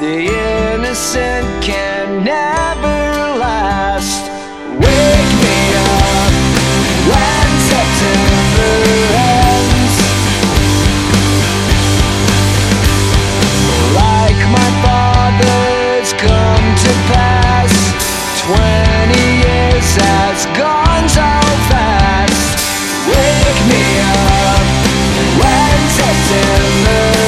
The innocent can never last. Wake me up when September ends. Like my father's come to pass, twenty years has gone so fast. Wake me up when September.